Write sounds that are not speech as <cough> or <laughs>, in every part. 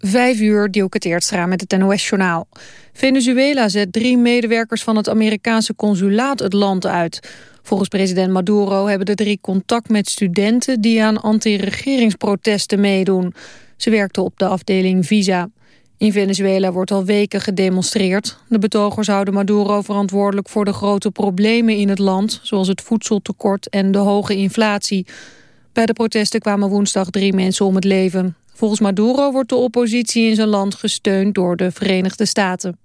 Vijf uur, Dielke met het NOS-journaal. Venezuela zet drie medewerkers van het Amerikaanse consulaat het land uit. Volgens president Maduro hebben de drie contact met studenten... die aan anti-regeringsprotesten meedoen. Ze werkten op de afdeling Visa. In Venezuela wordt al weken gedemonstreerd. De betogers houden Maduro verantwoordelijk voor de grote problemen in het land... zoals het voedseltekort en de hoge inflatie. Bij de protesten kwamen woensdag drie mensen om het leven. Volgens Maduro wordt de oppositie in zijn land gesteund door de Verenigde Staten.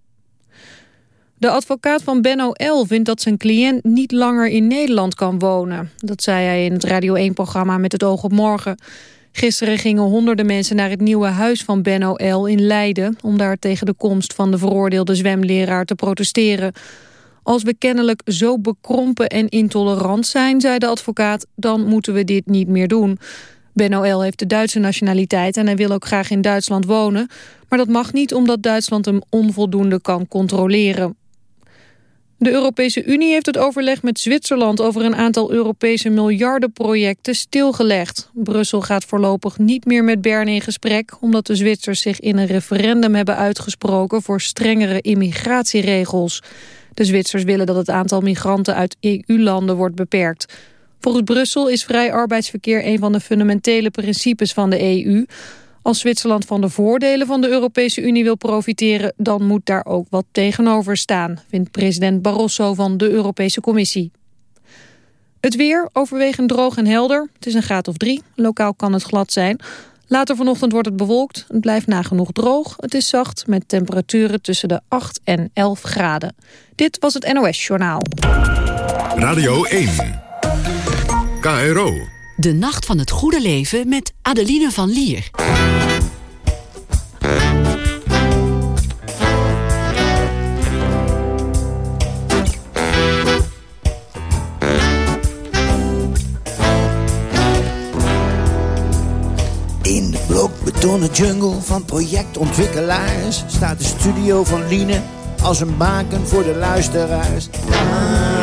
De advocaat van Benno L. vindt dat zijn cliënt niet langer in Nederland kan wonen. Dat zei hij in het Radio 1-programma Met het oog op morgen. Gisteren gingen honderden mensen naar het nieuwe huis van Benno L. in Leiden... om daar tegen de komst van de veroordeelde zwemleraar te protesteren. Als we kennelijk zo bekrompen en intolerant zijn, zei de advocaat... dan moeten we dit niet meer doen. Benno L. heeft de Duitse nationaliteit en hij wil ook graag in Duitsland wonen. Maar dat mag niet omdat Duitsland hem onvoldoende kan controleren. De Europese Unie heeft het overleg met Zwitserland over een aantal Europese miljardenprojecten stilgelegd. Brussel gaat voorlopig niet meer met Bern in gesprek, omdat de Zwitsers zich in een referendum hebben uitgesproken voor strengere immigratieregels. De Zwitsers willen dat het aantal migranten uit EU-landen wordt beperkt. Volgens Brussel is vrij arbeidsverkeer een van de fundamentele principes van de EU. Als Zwitserland van de voordelen van de Europese Unie wil profiteren... dan moet daar ook wat tegenover staan, vindt president Barroso van de Europese Commissie. Het weer, overwegend droog en helder. Het is een graad of drie. Lokaal kan het glad zijn. Later vanochtend wordt het bewolkt. Het blijft nagenoeg droog. Het is zacht met temperaturen tussen de 8 en 11 graden. Dit was het NOS Journaal. Radio 1. KRO. De Nacht van het Goede Leven met Adeline van Lier. In de blokbetonnen jungle van projectontwikkelaars staat de studio van Liene als een baken voor de luisteraars. Ah,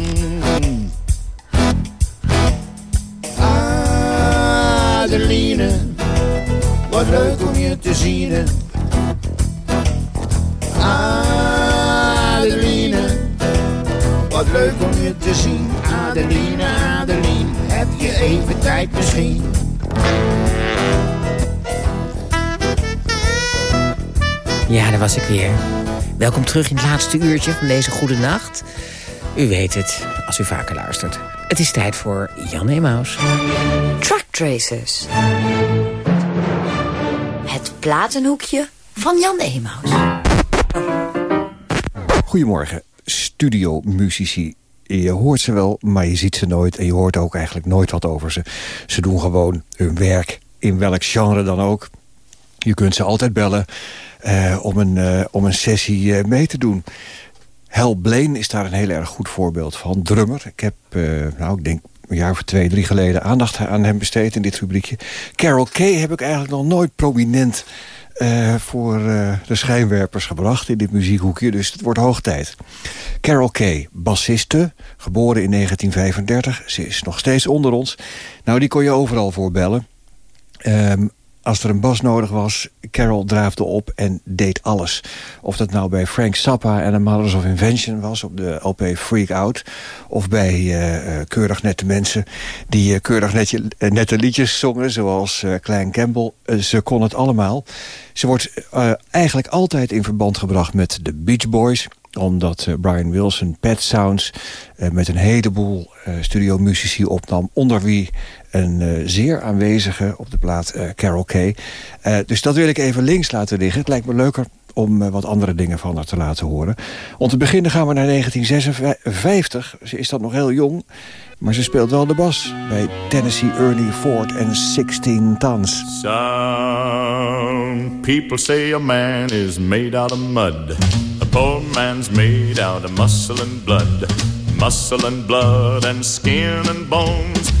Adeline, wat leuk om je te zien. Adeline, wat leuk om je te zien. Adeline, Adeline, heb je even tijd misschien? Ja, daar was ik weer. Welkom terug in het laatste uurtje van deze goede nacht. U weet het, als u vaker luistert. Het is tijd voor Jan Emaus. Truck Tracers. Het platenhoekje van Jan Emaus. Goedemorgen, studiomuzici. Je hoort ze wel, maar je ziet ze nooit. En je hoort ook eigenlijk nooit wat over ze. Ze doen gewoon hun werk, in welk genre dan ook. Je kunt ze altijd bellen eh, om, een, eh, om een sessie eh, mee te doen. Hal Blaine is daar een heel erg goed voorbeeld van. Drummer. Ik heb, eh, nou, ik denk een jaar of twee, drie geleden... aandacht aan hem besteed in dit rubriekje. Carol Kay heb ik eigenlijk nog nooit prominent... eh, voor eh, de schijnwerpers gebracht in dit muziekhoekje. Dus het wordt hoog tijd. Carol Kay, bassiste, geboren in 1935. Ze is nog steeds onder ons. Nou, die kon je overal voor bellen. Ehm, als er een bas nodig was, Carol draafde op en deed alles. Of dat nou bij Frank Zappa en The Mothers of Invention was... op de LP Freak Out. Of bij eh, eh, keurig nette mensen die eh, keurig netje, nette liedjes zongen... zoals Klein Campbell. Ze kon het allemaal. Ze wordt eigenlijk altijd in verband gebracht met de Beach Boys omdat Brian Wilson Pet Sounds met een heleboel studiomuzici opnam. Onder wie een eh, zeer aanwezige op de plaat eh, Carol Kay. Eh, dus dat wil ik even links laten liggen. Het lijkt me leuker om wat andere dingen van haar te laten horen. Om te beginnen gaan we naar 1956. Ze is dat nog heel jong, maar ze speelt wel de bas... bij Tennessee Ernie Ford en 16 Tons. Some people say a man is made out of mud. A poor man's made out of muscle and blood. Muscle and blood and skin and bones.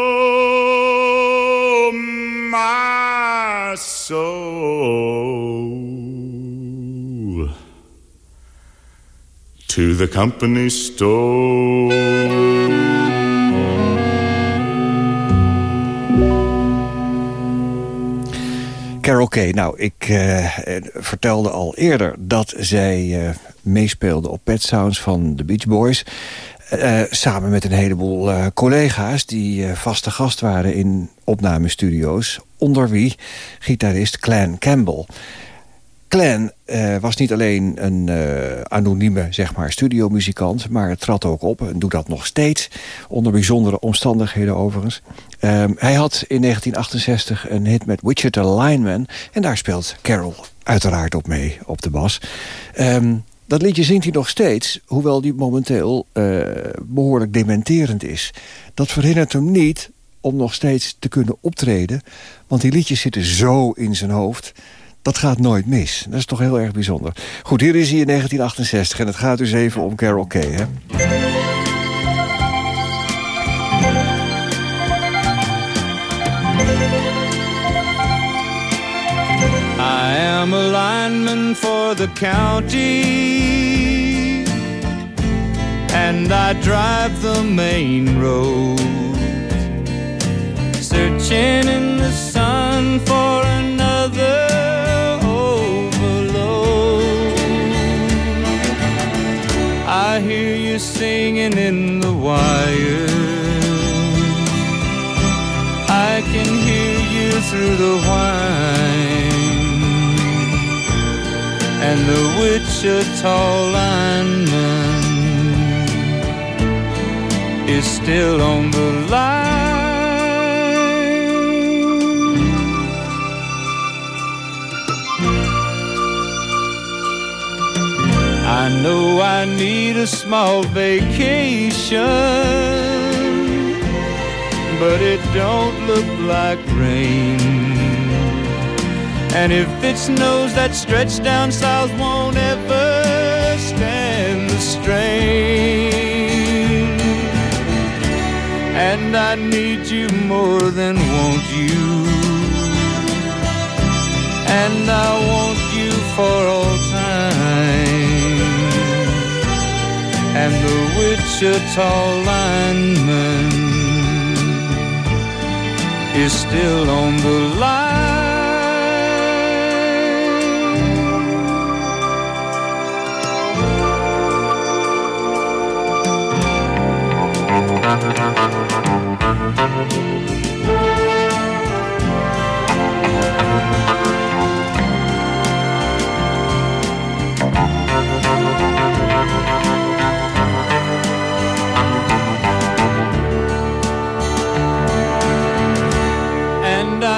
to the company store. Carol Kay, nou, ik uh, vertelde al eerder dat zij uh, meespeelde op Pet Sounds van de Beach Boys. Uh, samen met een heleboel collega's die vaste gast waren in opnamestudio's. Onder wie gitarist Clan Campbell. Clan was niet alleen een anonieme zeg maar, studiomuzikant... maar trad ook op en doet dat nog steeds. Onder bijzondere omstandigheden overigens. Um, hij had in 1968 een hit met Wichita Lineman... en daar speelt Carol uiteraard op mee, op de bas. Um, dat liedje zingt hij nog steeds, hoewel die momenteel uh, behoorlijk dementerend is. Dat verhindert hem niet om nog steeds te kunnen optreden. Want die liedjes zitten zo in zijn hoofd. Dat gaat nooit mis. Dat is toch heel erg bijzonder. Goed, hier is hij in 1968 en het gaat dus even om Carol Kay. Hè? I am a lineman for the county, and I drive the main road, searching in the sun for another overload. I hear you singing in the wire. I can hear you through the whine and the Wichita lineman is still on the line. I know I need a small vacation, but it don't look like rain. And if it snows, that stretch down south won't ever stand the strain. And I need you more than want you. And I want you for all Wichita lineman is still on the line.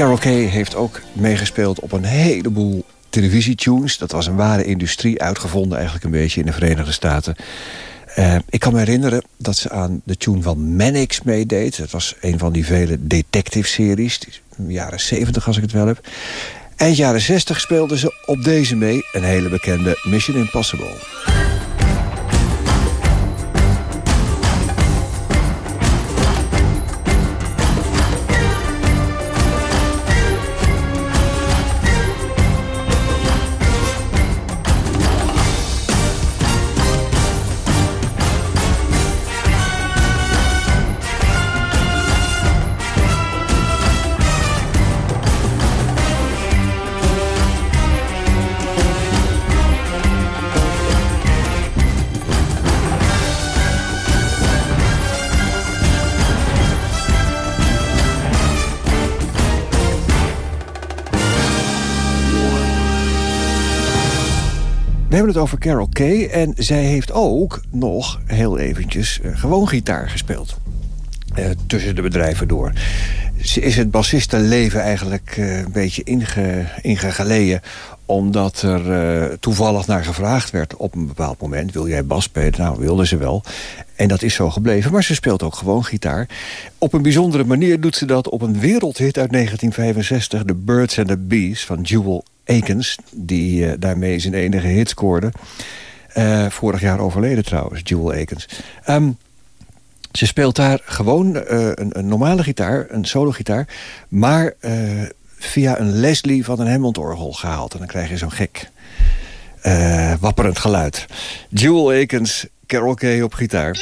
Carol Kay heeft ook meegespeeld op een heleboel televisietunes. Dat was een ware industrie, uitgevonden eigenlijk een beetje in de Verenigde Staten. Eh, ik kan me herinneren dat ze aan de tune van Mannix meedeed. Het was een van die vele detective-series, jaren 70 als ik het wel heb. Eind jaren 60 speelden ze op deze mee, een hele bekende Mission Impossible. Het over Carol Kay en zij heeft ook nog heel eventjes eh, gewoon gitaar gespeeld. Eh, tussen de bedrijven door. Ze is het bassistenleven eigenlijk eh, een beetje inge, ingegeleden omdat er toevallig naar gevraagd werd op een bepaald moment. Wil jij bas spelen? Nou, wilde ze wel. En dat is zo gebleven. Maar ze speelt ook gewoon gitaar. Op een bijzondere manier doet ze dat op een wereldhit uit 1965. The Birds and the Bees van Jewel Die eh, daarmee zijn enige hit scoorde. Eh, vorig jaar overleden trouwens, Jewel Akins. Ehm, ze speelt daar gewoon eh, een, een, normale gitaar, een solo-gitaar... maar via een Leslie van een Hammond-orgel gehaald. En dan krijg je zo'n gek wapperend geluid. Jewel Carol Kay op gitaar.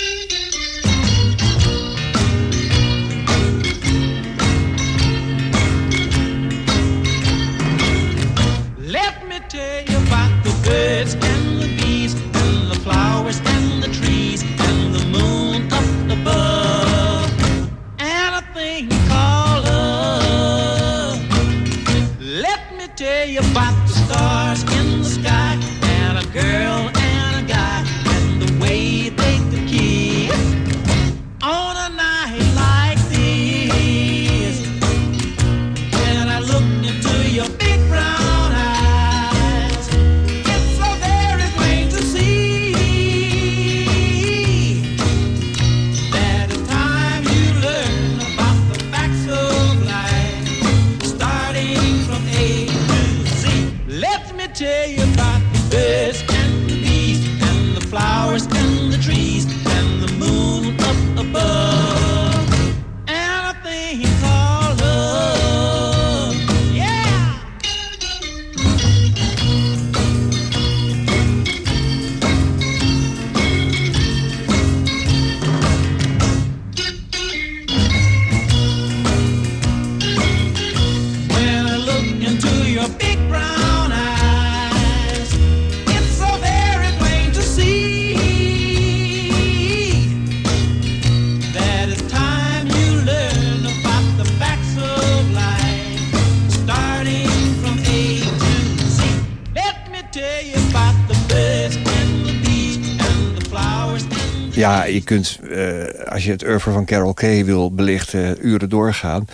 Kunt, uh, als je het oeuvre van Carol Kay wil belichten... uren doorgaan.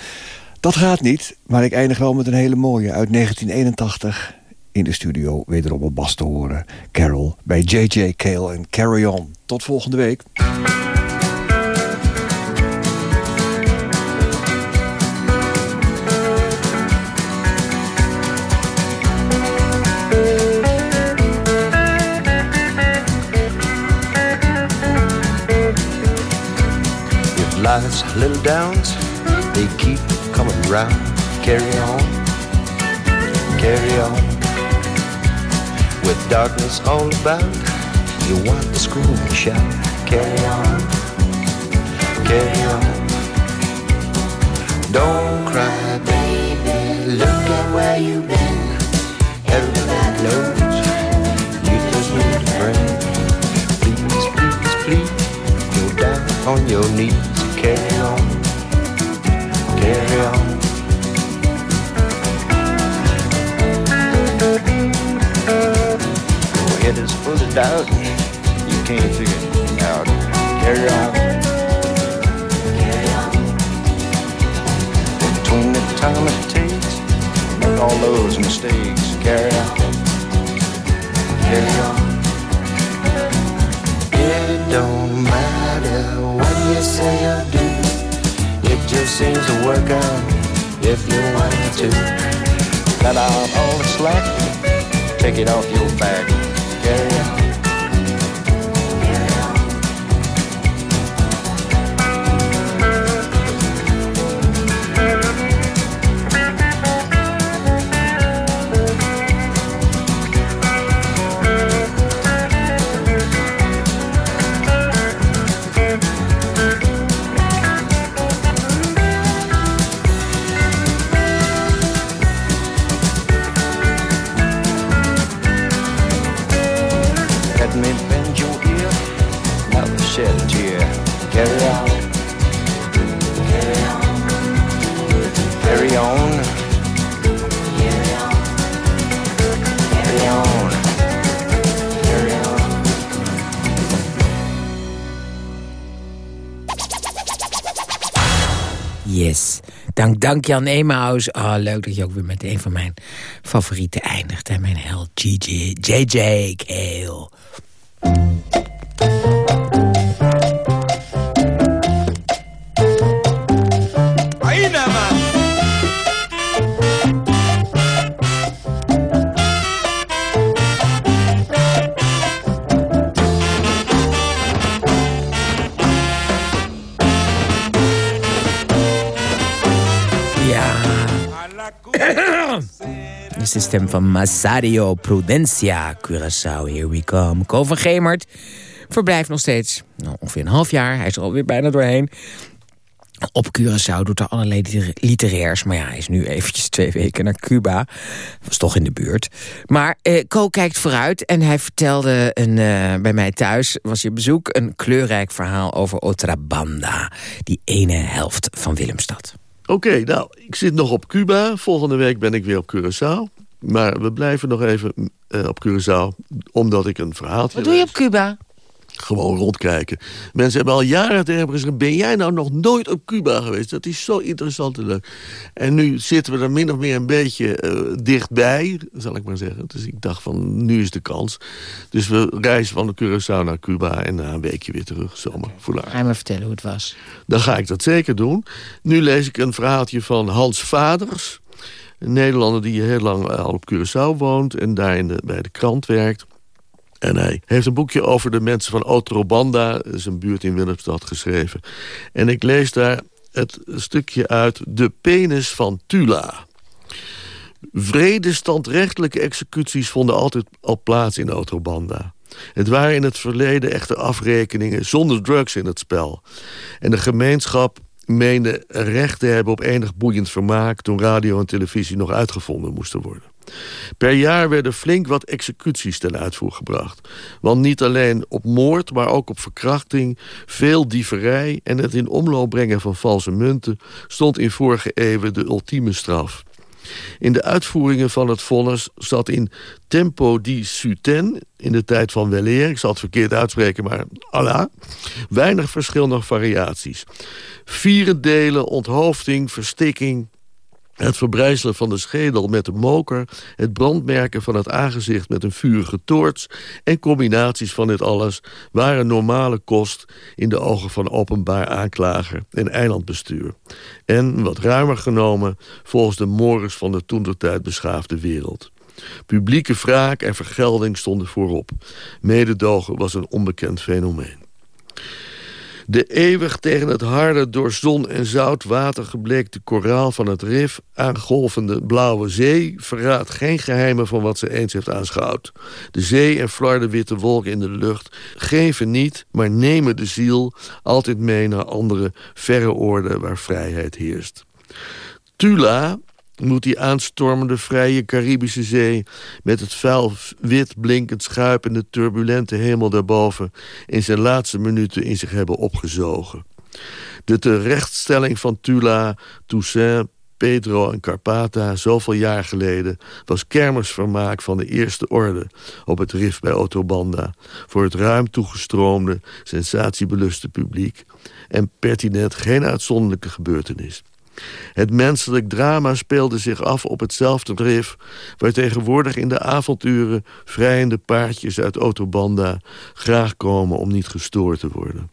Dat gaat niet, maar ik eindig wel met een hele mooie uit 1981 in de studio wederom op bas te horen. Carol bij J.J. Cale en Carry On. Tot volgende week. Life's little downs, they keep coming round. Carry on, carry on. With darkness all about, you want to scream and shout. Carry on, carry on. Don't cry, baby. Look at where you've been. Everybody knows you just need a friend. Please, please, please, go down on your knees carry on, carry on. Your head is full of doubt, you can't figure it out. Carry on, carry on. Between the time it takes, make all those mistakes. Carry on, carry on. Say or do. It just seems to work out if you want to. Cut out all the slack, take it off your back. Dank, Jan Emaus. Oh, leuk dat je ook weer met een van mijn favorieten eindigt. Hè? Mijn held JJ Kale. Van Masario Prudencia, Curaçao. Here we come. Ko van Gemert verblijft nog steeds nou, ongeveer een half jaar. Hij is er alweer bijna doorheen. Op Curaçao doet er allerlei liter- literairs. Maar ja, hij is nu eventjes twee weken naar Cuba. Was toch in de buurt. Maar eh, Ko kijkt vooruit en hij vertelde een, eh, bij mij thuis... was je bezoek een kleurrijk verhaal over Otra Banda. Die ene helft van Willemstad. Oké, nou, ik zit nog op Cuba. Volgende week ben ik weer op Curaçao. Maar we blijven nog even eh, op Curaçao, omdat ik een verhaaltje... Wat doe je op Cuba? Gewoon rondkijken. Mensen hebben al jaren tegen me gezegd... ben jij nou nog nooit op Cuba geweest? Dat is zo interessant en leuk. En nu zitten we er min of meer een beetje eh, dichtbij, zal ik maar zeggen. Dus ik dacht van, nu is de kans. Dus we reizen van de Curaçao naar Cuba... en na een weekje weer terug, zomaar. Voor Ga je me vertellen hoe het was? dan ga ik dat zeker doen. Nu lees ik een verhaaltje van Hans Vaders. Een Nederlander die heel lang al op Curaçao woont... en daar bij de krant werkt. En hij heeft een boekje over de mensen van Otrobanda... een buurt in Willemstad, geschreven. En ik lees daar het stukje uit De penis van Tula. Vrede standrechtelijke executies vonden altijd al plaats in Otrobanda. Het waren in het verleden echte afrekeningen zonder drugs in het spel. En de gemeenschap meende recht te hebben op enig boeiend vermaak... toen radio en televisie nog uitgevonden moesten worden. Per jaar werden flink wat executies ten uitvoer gebracht. Want niet alleen op moord, maar ook op verkrachting... veel dieverij en het in omloop brengen van valse munten... stond in vorige eeuwen de ultieme straf. In de uitvoeringen van het vonnis zat in tempo di suten... in de tijd van weleer, ik zal het verkeerd uitspreken, maar Allah... weinig verschillende variaties. Vieren delen, onthoofding, verstikking, het verbrijzelen van de schedel met de moker... het brandmerken van het aangezicht met een vurige toorts... en combinaties van dit alles waren normale kost... in de ogen van openbaar aanklager en eilandbestuur. En, wat ruimer genomen, volgens de mores van de toentertijd beschaafde wereld. Publieke wraak en vergelding stonden voorop. Mededogen was een onbekend fenomeen. De eeuwig tegen het harde, door zon en zout water gebleekte koraal van het rif... aangolvende blauwe zee verraadt geen geheimen van wat ze eens heeft aanschouwd. De zee en flarde witte wolken in de lucht geven niet, maar nemen de ziel... altijd mee naar andere verre oorden waar vrijheid heerst. Tula, moet die aanstormende vrije Caribische zee... met het vuil wit blinkend schuipende turbulente hemel daarboven... in zijn laatste minuten in zich hebben opgezogen. De terechtstelling van Tula, Toussaint, Pedro en Carpata zoveel jaar geleden... was kermisvermaak van de eerste orde op het rif bij Autobanda... voor het ruim toegestroomde, sensatiebeluste publiek... en pertinent geen uitzonderlijke gebeurtenis. Het menselijk drama speelde zich af op hetzelfde rif... waar tegenwoordig in de avonturen vrijende paardjes uit Autobanda... graag komen om niet gestoord te worden.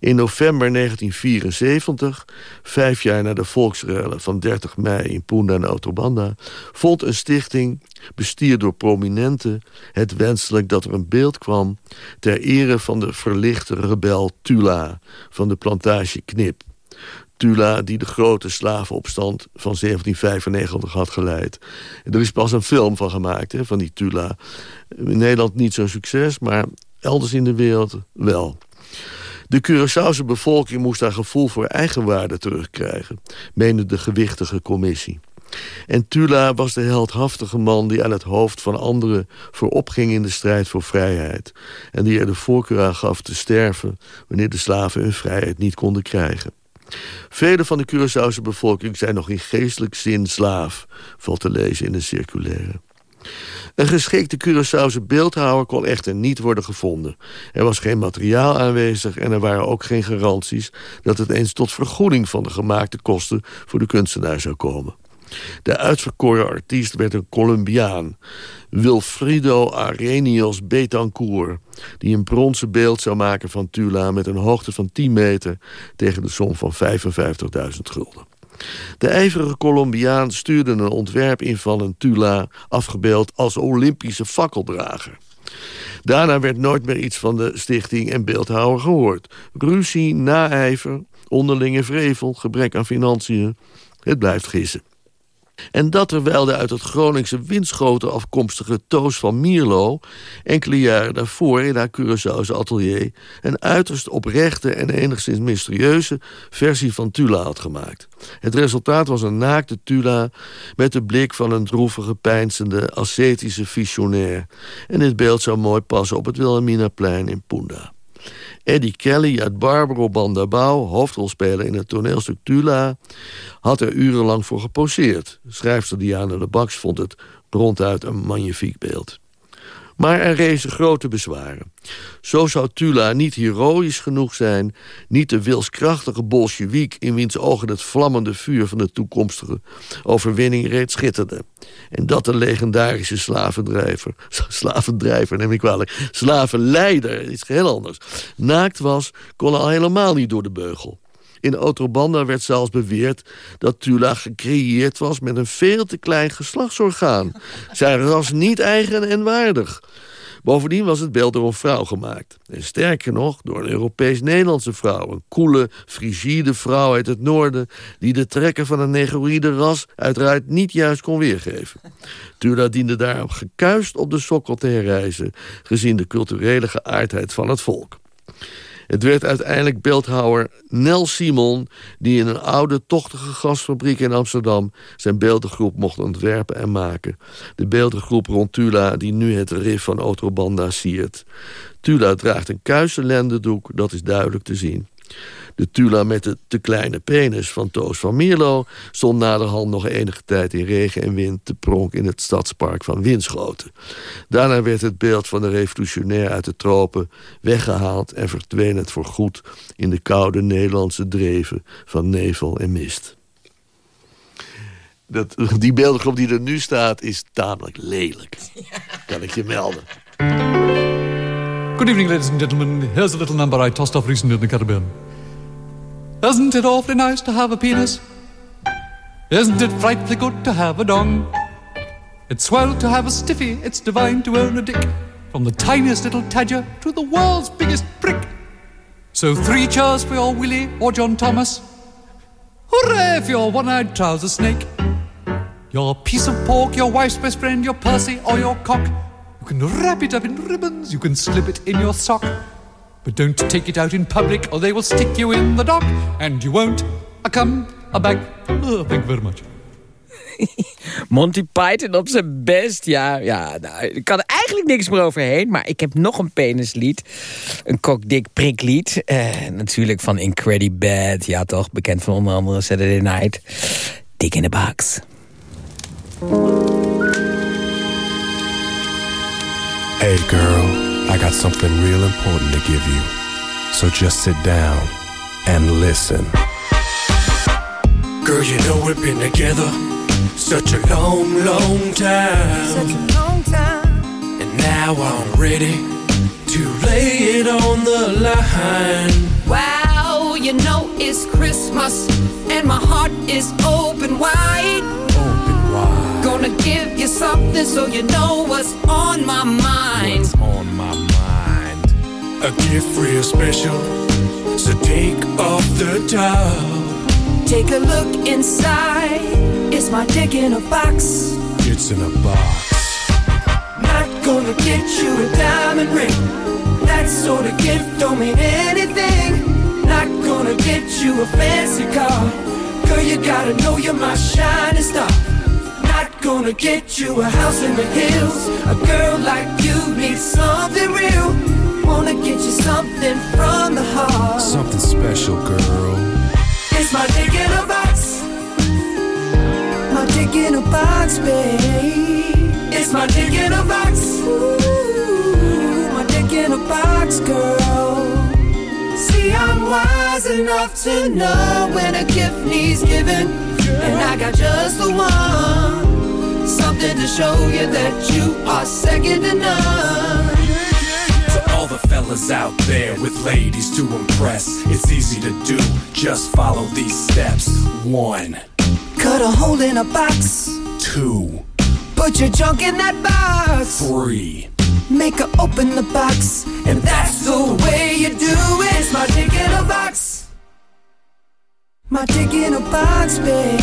In november 1974, vijf jaar na de volksrellen van 30 mei in Punda en Autobanda... vond een stichting, bestierd door prominenten, het wenselijk dat er een beeld kwam... ter ere van de verlichte rebel Tula van de plantage Knip... Tula die de grote slavenopstand van 1795 had geleid. Er is pas een film van gemaakt, hè, van die Tula. In Nederland niet zo'n succes, maar elders in de wereld wel. De Curaçaose bevolking moest haar gevoel voor eigenwaarde terugkrijgen... meende de gewichtige commissie. En Tula was de heldhaftige man die aan het hoofd van anderen... vooropging in de strijd voor vrijheid. En die er de voorkeur aan gaf te sterven... wanneer de slaven hun vrijheid niet konden krijgen. Vele van de Curaçaose bevolking zijn nog in geestelijk zin slaaf... valt te lezen in een circulaire. Een geschikte Curaçaose beeldhouwer kon echter niet worden gevonden. Er was geen materiaal aanwezig en er waren ook geen garanties... dat het eens tot vergoeding van de gemaakte kosten voor de kunstenaar zou komen. De uitverkoren artiest werd een Colombiaan, Wilfrido Arrhenius Betancourt... die een bronzen beeld zou maken van Tula met een hoogte van 10 meter... tegen de som van 55.000 gulden. De ijverige Colombiaan stuurde een ontwerp in van een Tula... afgebeeld als Olympische fakkeldrager. Daarna werd nooit meer iets van de stichting en beeldhouwer gehoord. Ruzie, naijver, onderlinge vrevel, gebrek aan financiën. Het blijft gissen. En dat terwijl de uit het Groningse windschoten afkomstige Toos van Mierlo... enkele jaren daarvoor in haar Curaçaose atelier... een uiterst oprechte en enigszins mysterieuze versie van Tula had gemaakt. Het resultaat was een naakte Tula met de blik van een droevige, pijnzende, ascetische visionair. En dit beeld zou mooi passen op het Wilhelminaplein in Punda. Eddie Kelly uit Barbaro Bandabau, hoofdrolspeler in het toneelstuk Tula... had er urenlang voor geposeerd. Schrijfster Diana de Baks vond het ronduit een magnifiek beeld. Maar er rezen grote bezwaren. Zo zou Tula niet heroïs genoeg zijn... niet de wilskrachtige bolsjewiek... in wiens ogen het vlammende vuur van de toekomstige overwinning reeds schitterde. En dat de legendarische slavendrijver... <laughs> slavendrijver neem ik kwalijk... slavenleider, iets heel anders... naakt was, kon al helemaal niet door de beugel. In Autobanda werd zelfs beweerd dat Tula gecreëerd was met een veel te klein geslachtsorgaan. Zijn ras niet eigen en waardig. Bovendien was het beeld door een vrouw gemaakt. En sterker nog, door een Europees-Nederlandse vrouw. Een koele, frigide vrouw uit het noorden... die de trekken van een negroïde ras uiteraard niet juist kon weergeven. Tula diende daarom gekuist op de sokkel te herreizen... gezien de culturele geaardheid van het volk. Het werd uiteindelijk beeldhouwer Nel Simon... die in een oude, tochtige gasfabriek in Amsterdam... zijn beeldengroep mocht ontwerpen en maken. De beeldengroep rond Tula die nu het rif van Autobanda siert. Tula draagt een kuisse lendendoek, dat is duidelijk te zien. De Tula met de te kleine penis van Toos van Mierlo... stond naderhand nog enige tijd in regen en wind... te pronk in het stadspark van Winschoten. Daarna werd het beeld van de revolutionair uit de tropen weggehaald... en verdween het voorgoed in de koude Nederlandse dreven van nevel en mist. Dat, <laughs> die beeldgroep die er nu staat is tamelijk lelijk. <laughs> Kan ik je melden. Good evening, ladies and gentlemen. Here's a little number I tossed off recently in the Caribbean. Isn't it awfully nice to have a penis? Isn't it frightfully good to have a dong? It's swell to have a stiffy, it's divine to own a dick. From the tiniest little tadger to the world's biggest prick. So three cheers for your Willie or John Thomas. Hooray for your one-eyed trouser snake. Your piece of pork, your wife's best friend, your Percy or your cock. You can wrap it up in ribbons, you can slip it in your sock. But don't take it out in public or they will stick you in the dock. And you won't a come a back. Oh, thank you very much. <laughs> Monty Python op zijn best. Ja, ja nou, ik kan eigenlijk niks meer overheen. Maar ik heb nog een penislied. Een kokdik priklied. Eh, natuurlijk van Incredibad. Ja toch, bekend van onder andere Saturday Night. Dick in the box. Hey girl, I got something real important to give you. So just sit down and listen. Girl, you know we've been together such a long, long time. Such a long time. And now I'm ready to lay it on the line. Wow, you know it's Christmas and my heart is open wide. Gonna give you something so you know what's on my mind. What's on my mind? A gift real special. So take off the top. Take a look inside. It's my dick in a box. It's in a box. Not gonna get you a diamond ring. That sort of gift don't mean anything. Not gonna get you a fancy car. Girl, you gotta know you're my shining star. Not gonna get you a house in the hills. A girl like you needs something real. Wanna get you something from the heart. Something special, girl. It's my dick in a box. My dick in a box, babe. It's my dick in a box. Ooh, my dick in a box, girl. See, I'm wise enough to know when a gift needs giving. And I got just the one. Something to show you that you are second to none. To all the fellas out there with ladies to impress, it's easy to do. Just follow these steps. One, Cut a hole in a box. two, Put your junk in that box. three. Make her open the box. And that's the way you do it. It's my dick in a box. My dick in a box, babe.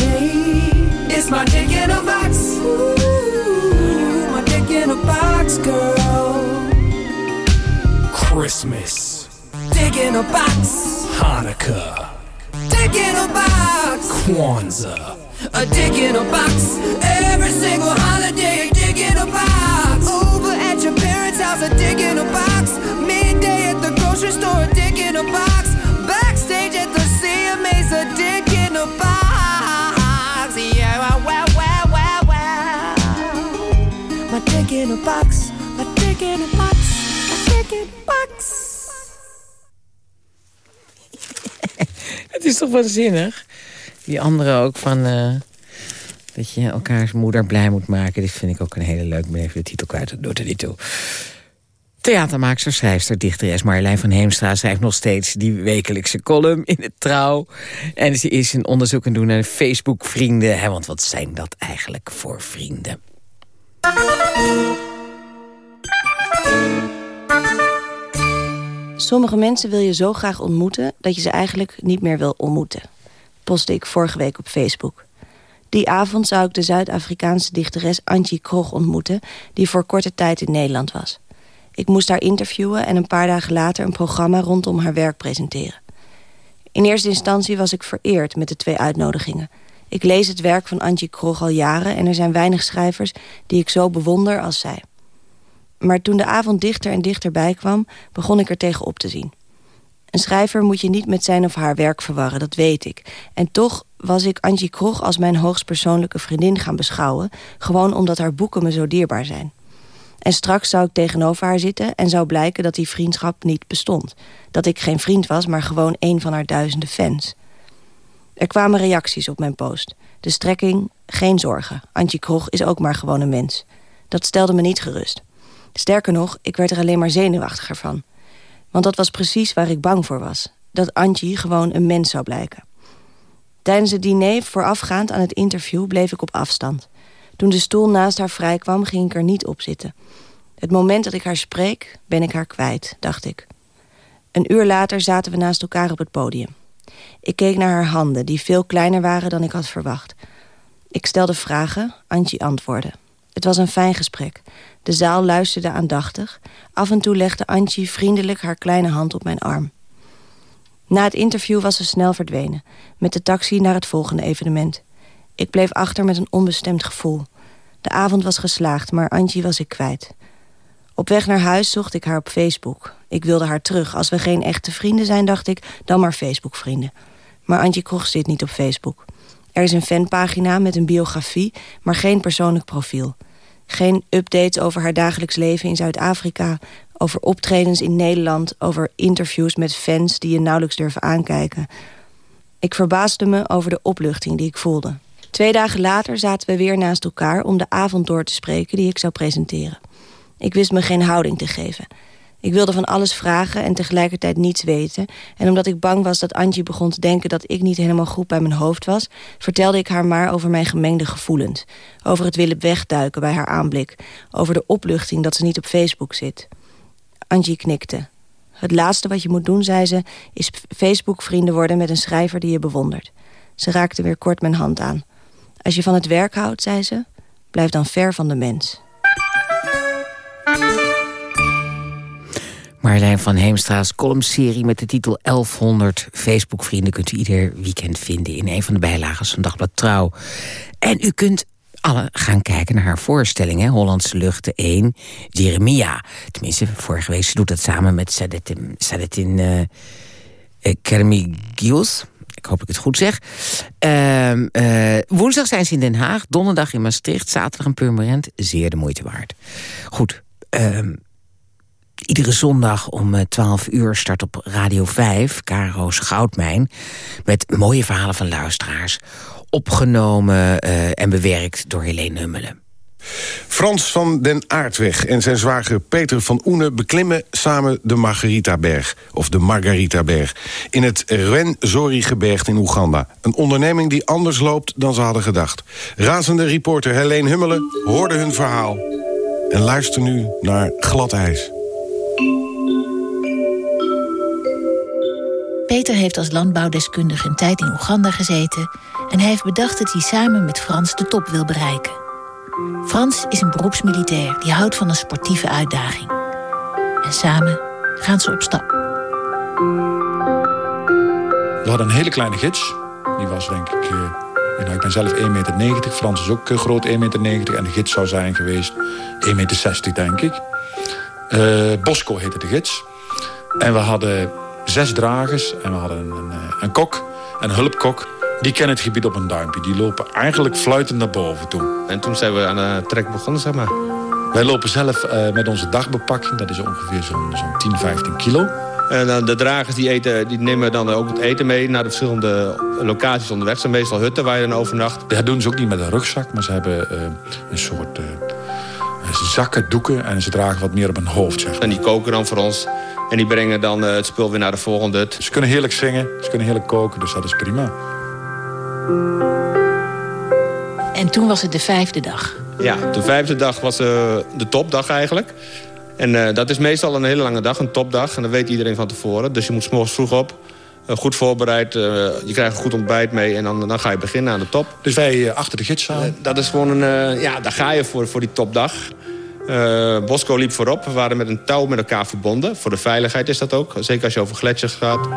It's my dick in a box. Ooh, my dick in a box, girl. Christmas, Dick in a box. Hanukkah, Dick in a box. Kwanzaa. A dick in a box. Every single holiday, a dick in a box. Over at your parents' house, a dick in a box. Midday at the grocery store, a dick in a box. A box. In a box. My dick a box. <laughs> Het is toch wel zinnig? Die andere ook van... eh, dat je elkaars moeder blij moet maken. Dit vind ik ook een hele leuk. Ik even de titel kwijt, doet er niet toe. Theatermaakster, schrijfster, dichteres Marjolein van Heemstra... schrijft nog steeds die wekelijkse column in het Trouw. En ze is een onderzoek aan doen naar Facebook-vrienden. Want wat zijn dat eigenlijk voor vrienden? Sommige mensen wil je zo graag ontmoeten dat je ze eigenlijk niet meer wil ontmoeten. Postte ik vorige week op Facebook. Die avond zou ik de Zuid-Afrikaanse dichteres Antje Krog ontmoeten... die voor korte tijd in Nederland was. Ik moest haar interviewen en een paar dagen later... een programma rondom haar werk presenteren. In eerste instantie was ik vereerd met de twee uitnodigingen. Ik lees het werk van Antje Krog al jaren... en er zijn weinig schrijvers die ik zo bewonder als zij. Maar toen de avond dichter en dichterbij kwam... begon ik er tegen op te zien. Een schrijver moet je niet met zijn of haar werk verwarren, dat weet ik. En toch was ik Angie Krog als mijn hoogstpersoonlijke vriendin gaan beschouwen... gewoon omdat haar boeken me zo dierbaar zijn. En straks zou ik tegenover haar zitten en zou blijken dat die vriendschap niet bestond. Dat ik geen vriend was, maar gewoon een van haar duizenden fans. Er kwamen reacties op mijn post. De strekking, geen zorgen. Antje Krog is ook maar gewoon een mens. Dat stelde me niet gerust. Sterker nog, ik werd er alleen maar zenuwachtiger van. Want dat was precies waar ik bang voor was. Dat Antje gewoon een mens zou blijken. Tijdens het diner, voorafgaand aan het interview, bleef ik op afstand. Toen de stoel naast haar vrij kwam, ging ik er niet op zitten. Het moment dat ik haar spreek, ben ik haar kwijt, dacht ik. Een uur later zaten we naast elkaar op het podium. Ik keek naar haar handen, die veel kleiner waren dan ik had verwacht. Ik stelde vragen, Antje antwoordde. Het was een fijn gesprek. De zaal luisterde aandachtig. Af en toe legde Antje vriendelijk haar kleine hand op mijn arm. Na het interview was ze snel verdwenen, met de taxi naar het volgende evenement. Ik bleef achter met een onbestemd gevoel. De avond was geslaagd, maar Antje was ik kwijt. Op weg naar huis zocht ik haar op Facebook. Ik wilde haar terug. Als we geen echte vrienden zijn, dacht ik, dan maar Facebook-vrienden. Maar Antje Krog zit niet op Facebook. Er is een fanpagina met een biografie, maar geen persoonlijk profiel. Geen updates over haar dagelijks leven in Zuid-Afrika... over optredens in Nederland... over interviews met fans die je nauwelijks durven aankijken. Ik verbaasde me over de opluchting die ik voelde. Twee dagen later zaten we weer naast elkaar... om de avond door te spreken die ik zou presenteren. Ik wist me geen houding te geven. Ik wilde van alles vragen en tegelijkertijd niets weten. En omdat ik bang was dat Antje begon te denken dat ik niet helemaal goed bij mijn hoofd was... vertelde ik haar maar over mijn gemengde gevoelens. Over het willen wegduiken bij haar aanblik. Over de opluchting dat ze niet op Facebook zit. Antje knikte. Het laatste wat je moet doen, zei ze, is Facebook-vrienden worden met een schrijver die je bewondert. Ze raakte weer kort mijn hand aan. Als je van het werk houdt, zei ze, blijf dan ver van de mens. Marjolein van Heemstra's columnserie met de titel 1100 Facebook-vrienden... kunt u ieder weekend vinden in een van de bijlagen van Dagblad Trouw. En u kunt alle gaan kijken naar haar voorstellingen. Hollandse Luchten 1, Jeremia. Tenminste, vorige week, ze doet dat samen met Sadetin, Sadetin uh, Kermigius. Ik hoop dat ik het goed zeg. Uh, uh, woensdag zijn ze in Den Haag, donderdag in Maastricht... zaterdag in Purmerend, zeer de moeite waard. Goed, uh, Iedere zondag om 12 uur start op Radio 5, Caro's Goudmijn... met mooie verhalen van luisteraars. Opgenomen uh, en bewerkt door Helene Hummelen. Frans van den Aardweg en zijn zwager Peter van Oene... beklimmen samen de Margaritaberg, of de Margaritaberg... in het Rwenzori-gebergte in Oeganda. Een onderneming die anders loopt dan ze hadden gedacht. Razende reporter Helene Hummelen hoorde hun verhaal... en luister nu naar Glad IJs. Peter heeft als landbouwdeskundige een tijd in Oeganda gezeten... en hij heeft bedacht dat hij samen met Frans de top wil bereiken. Frans is een beroepsmilitair die houdt van een sportieve uitdaging. En samen gaan ze op stap. We hadden een hele kleine gids. Die was denk ik... Uh, nou, ik ben zelf 1,90 meter. Frans is ook uh, groot 1,90 meter. En de gids zou zijn geweest 1,60 meter denk ik. Uh, Bosco heette de gids. En we hadden zes dragers en we hadden een, een, een kok, een hulpkok. Die kennen het gebied op een duimpje. Die lopen eigenlijk fluitend naar boven toe. En toen zijn we aan de trek begonnen, zeg maar. Wij lopen zelf uh, met onze dagbepakking. Dat is ongeveer zo'n zo 10, 15 kilo. En dan de dragers die, eten, die nemen dan ook het eten mee naar de verschillende locaties onderweg. zijn meestal hutten waar je dan overnacht. Dat doen ze ook niet met een rugzak, maar ze hebben uh, een soort uh, zakken, doeken... en ze dragen wat meer op hun hoofd. Zeg. En die koken dan voor ons. En die brengen dan het spul weer naar de volgende. Ze kunnen heerlijk zingen, ze kunnen heerlijk koken, dus dat is prima. En toen was het de vijfde dag. Ja, de vijfde dag was uh, de topdag eigenlijk. En uh, dat is meestal een hele lange dag, een topdag. En dat weet iedereen van tevoren. Dus je moet s morgens vroeg op, uh, goed voorbereid. je krijgt een goed ontbijt mee en dan, dan ga je beginnen aan de top. Dus wij achter de gids aan? dat is gewoon een... ja, daar ga je voor, voor die topdag. Bosco liep voorop. We waren met een touw met elkaar verbonden. Voor de veiligheid is dat ook. Zeker als je over gletsjers gaat.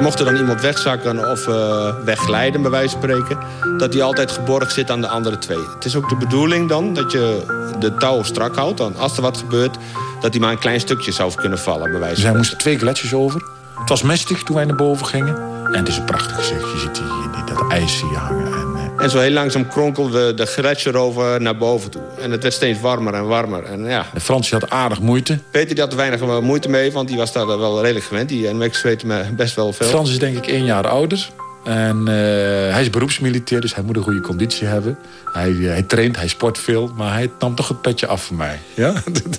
Mocht er dan iemand wegzakken of uh, wegglijden, bij wijze van spreken... dat die altijd geborgd zit aan de andere twee. Het is ook de bedoeling dan dat je de touw strak houdt. Dan als er wat gebeurt, dat hij maar een klein stukje zou kunnen vallen. Bij wijze Dus hij moest twee gletsjers over. Het was mistig toen wij naar boven gingen. En het is een prachtig gezicht. Je ziet die, die, dat ijs hier hangen. En, eh, En zo heel langzaam kronkelde de gletsjer over naar boven toe. En het werd steeds warmer en warmer. En ja, de Frans had aardig moeite. Peter die had er weinig eh, moeite mee, want die was daar wel redelijk gewend. Die NMX weet me best wel veel. Frans is denk ik één jaar ouder. En eh, hij is beroepsmilitair, dus hij moet een goede conditie hebben. Hij, eh, hij traint, hij sport veel, maar hij nam toch het petje af voor mij. Ja?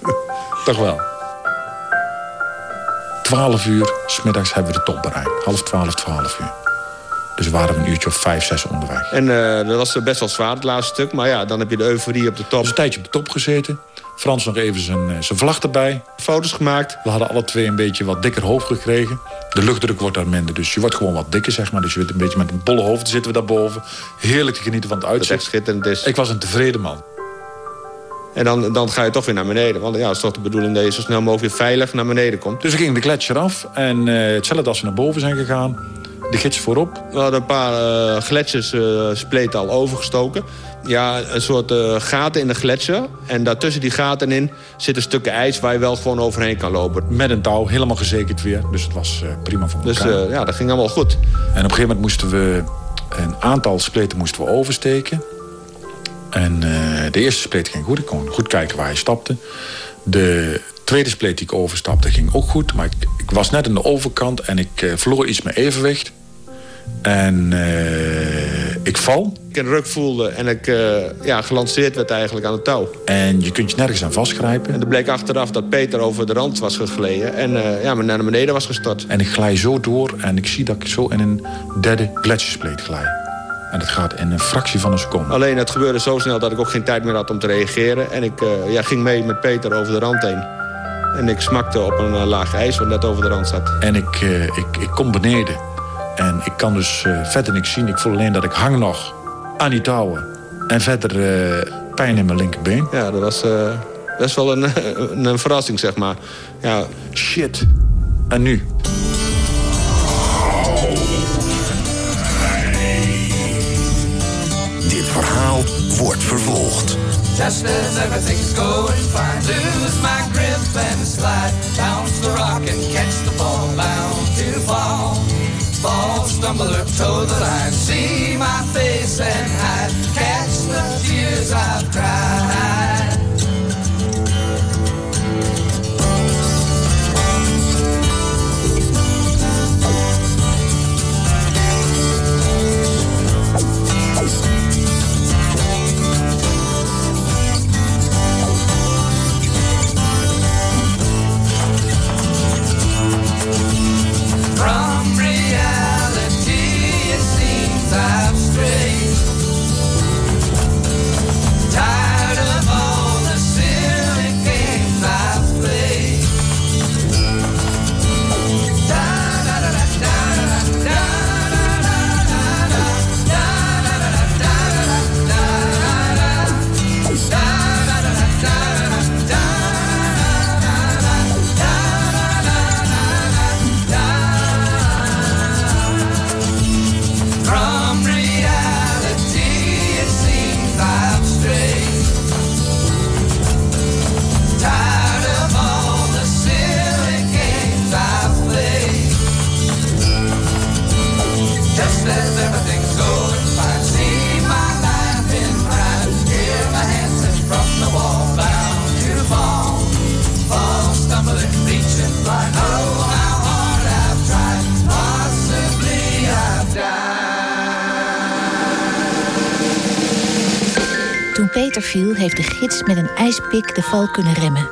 <laughs> toch wel. 12 uur, smiddags hebben we de top bereikt. Half twaalf, twaalf uur. Dus we waren een uurtje of vijf, zes onderweg. En eh, dat was best wel zwaar, het laatste stuk. Maar ja, dan heb je de euforie op de top. Dus een tijdje op de top gezeten. Frans nog even zijn, eh, zijn vlag erbij. Foto's gemaakt. We hadden alle twee een beetje wat dikker hoofd gekregen. De luchtdruk wordt daar minder, dus je wordt gewoon wat dikker, zeg maar. Dus je wordt een beetje met een bolle hoofd zitten we daarboven. Heerlijk te genieten van het uitzicht. Dat echt schitterend is. Ik was een tevreden man. En dan, dan ga je toch weer naar beneden. Want ja, het is toch de bedoeling dat je zo snel mogelijk weer veilig naar beneden komt. Dus we gingen de gletsjer af. En uh, hetzelfde als we naar boven zijn gegaan. De gids voorop. We hadden een paar uh, gletsjers uh, spleten al overgestoken. Ja, een soort uh, gaten in de gletsjer. En daartussen die gaten in zitten stukken ijs... waar je wel gewoon overheen kan lopen. Met een touw, helemaal gezekerd weer. Dus het was prima voor dus, elkaar. Dus ja, dat ging allemaal goed. En op een gegeven moment moesten we... een aantal spleten moesten we oversteken. En de eerste spleet ging goed. Ik kon goed kijken waar hij stapte. De tweede spleet die ik overstapte ging ook goed. Maar ik, ik was net aan de overkant en ik uh, verloor iets mijn evenwicht. En uh, ik val. Ik een ruk voelde en ik uh, ja, gelanceerd werd eigenlijk aan het touw. En je kunt je nergens aan vastgrijpen. En er bleek achteraf dat Peter over de rand was gegleden en uh, ja, naar beneden was gestort. En ik glij zo door en ik zie dat ik zo in een derde gletsjerspleet glij. En dat gaat in een fractie van een seconde. Alleen het gebeurde zo snel dat ik ook geen tijd meer had om te reageren. En ik uh, ja, ging mee met Peter over de rand heen. En ik smakte op een uh, laag ijs wat net over de rand zat. En ik, uh, ik, ik kom beneden. En ik kan dus verder niks zien. Ik voel alleen dat ik hang nog aan die touwen. En verder pijn in mijn linkerbeen. Ja, dat was best wel een, <laughs> een, een verrassing, zeg maar. Ja. Shit. En nu? Dit verhaal wordt vervolgd. Just as everything's going fine, lose my grip and slide, bounce the rock and catch the ball, bound to fall. Fall, stumble or toe the line, see my face and hide, catch the tears I've cried. Heeft de gids met een ijspik de val kunnen remmen.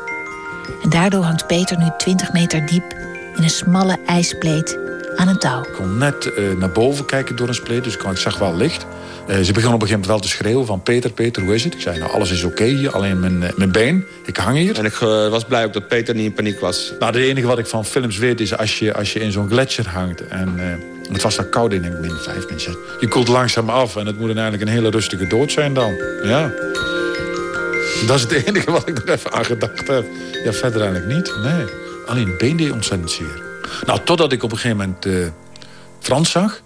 En daardoor hangt Peter nu 20 meter diep in een smalle ijspleet aan een touw. Ik kon net uh, naar boven kijken door een spleet, dus ik zag wel licht. Uh, ze begonnen op een gegeven moment wel te schreeuwen van... Peter, Peter, hoe is het? Ik zei, nou, alles is oké okay hier, alleen mijn, uh, mijn been. Ik hang hier. En ik uh, was blij ook dat Peter niet in paniek was. Nou, het enige wat ik van films weet is als je, als je in zo'n gletsjer hangt... en het was daar koud in, ik min 5, min 6. Je koelt langzaam af en het moet eigenlijk een hele rustige dood zijn dan. Ja. Dat is het enige wat ik nog even aan gedacht heb. Ja, verder eigenlijk niet, nee. Alleen het been deed ontzettend zeer. Nou, totdat ik op een gegeven moment Frans zag...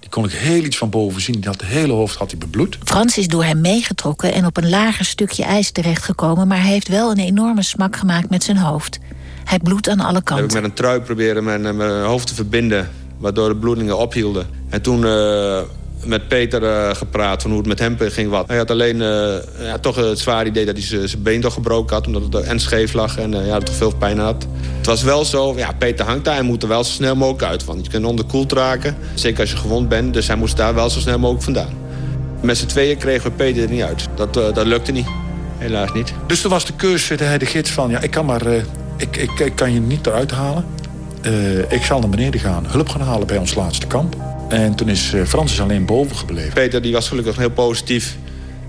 Die kon ik heel iets van boven zien. Die had het hele hoofd had hij bebloed. Frans is door hem meegetrokken en op een lager stukje ijs terechtgekomen... maar hij heeft wel een enorme smak gemaakt met zijn hoofd. Hij bloedt aan alle heb ik kanten. met een trui proberen mijn, eh, mijn hoofd te verbinden... waardoor de bloedingen ophielden. En toen eh, met Peter eh, gepraat van hoe het met hem ging wat. Hij had alleen eh, ja, toch het zware idee dat hij zijn- been toch gebroken had... omdat het en scheef lag en eh, ja, toch veel pijn had. Het was wel zo, ja, Peter hangt daar en moet er wel zo snel mogelijk uit. Want je kunt onderkoeld raken, zeker als je gewond bent. Dus hij moest daar wel zo snel mogelijk vandaan. Met z'n tweeën kregen we Peter er niet uit. Dat, eh, dat lukte niet, helaas niet. Dus toen was de keuze, de, gids van... ja, ik kan, maar, eh, ik, ik, ik kan je niet eruit halen. Eh, ik zal naar beneden gaan, hulp gaan halen bij ons laatste kamp. En toen is eh, Francis alleen boven gebleven. Peter die was gelukkig heel positief.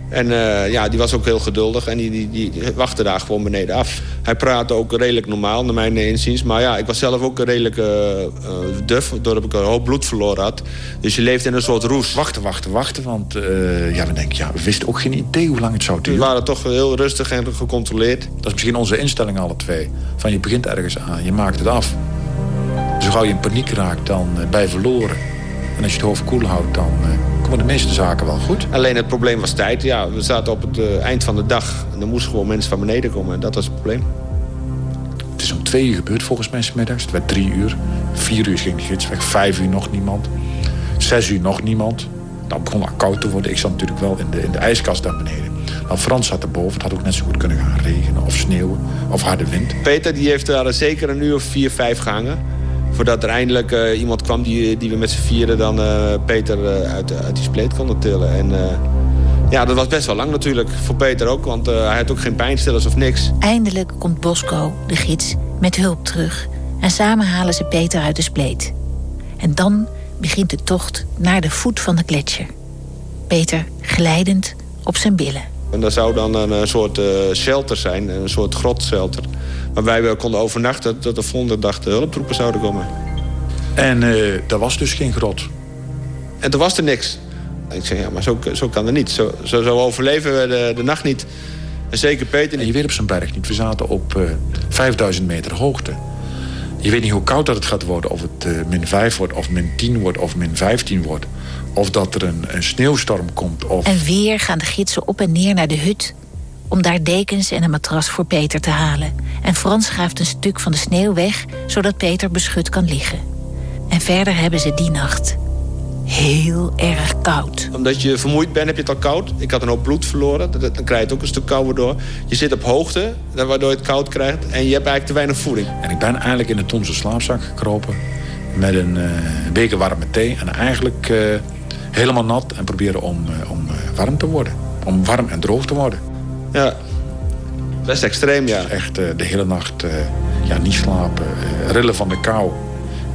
En eh, ja, die was ook heel geduldig en die, die, die wachtte daar gewoon beneden af. Hij praatte ook redelijk normaal, naar mijn inziens. Maar ja, ik was zelf ook redelijk eh, duf, doordat ik een hoop bloed verloren had. Dus je leeft in een soort roes. Wachten, wachten, wachten. Want ja, we denken, ja, we wisten ook geen idee hoe lang het zou We duren. waren toch heel rustig en gecontroleerd. Dat is misschien onze instelling alle twee. Van je begint ergens aan, je maakt het af. Zo gauw je in paniek raakt, dan je verloren. En als je het hoofd koel houdt, dan eh, komen de meeste zaken wel goed. Alleen het probleem was tijd. Ja, we zaten op het eh, eind van de dag. En er moesten gewoon mensen van beneden komen. En dat was het probleem. Het is om twee uur gebeurd volgens mij 's middags. Het werd drie uur. Vier uur ging de gids weg. Vijf uur nog niemand. Zes uur nog niemand. Dan begon het koud te worden. Ik zat natuurlijk wel in de, in de ijskast daar beneden. Nou, Frans zat erboven. Het had ook net zo goed kunnen gaan regenen of sneeuwen. Of harde wind. Peter die heeft daar zeker een uur of vier, vijf gehangen. Voordat er eindelijk eh, iemand kwam die, die we met z'n vieren dan eh, Peter eh, uit, uit die spleet konden tillen. En eh, ja, dat was best wel lang natuurlijk. Voor Peter ook, want eh, hij had ook geen pijnstillers of niks. Eindelijk komt Bosco, de gids, met hulp terug. En samen halen ze Peter uit de spleet. En dan begint de tocht naar de voet van de gletsjer. Peter glijdend op zijn billen. En daar zou dan een, eh, soort eh, shelter zijn, een soort grotshelter. Waarbij we konden overnachten tot de volgende dag de hulptroepen zouden komen. En eh daar was dus geen grot. En toen was er niks. En ik zei, ja, maar zo, zo kan het niet. Zo, zo, zo overleven we de, de nacht niet. En zeker Peter En niet. je weet op zijn berg niet. We zaten op eh 5000 meter hoogte. Je weet niet hoe koud dat het gaat worden. Of het eh, min 5 wordt, of min 10 wordt, of min 15 wordt. Of dat er een, een sneeuwstorm komt. Of... En weer gaan de gidsen op en neer naar de hut... om daar dekens en een matras voor Peter te halen. En Frans schuift een stuk van de sneeuw weg... zodat Peter beschut kan liggen. En verder hebben ze die nacht heel erg koud. Omdat je vermoeid bent, heb je het al koud. Ik had een hoop bloed verloren. Dan krijg je het ook een stuk kouder door. Je zit op hoogte, waardoor je het koud krijgt. En je hebt eigenlijk te weinig voeding. En ik ben eigenlijk in de Tomse slaapzak gekropen... met een eh, beker warme thee. En eigenlijk eh, helemaal nat. En proberen om, eh, om warm te worden. Om warm en droog te worden. Ja, best extreem, ja. Echt eh, de hele nacht eh, ja, niet slapen. eh, rillen van de kou.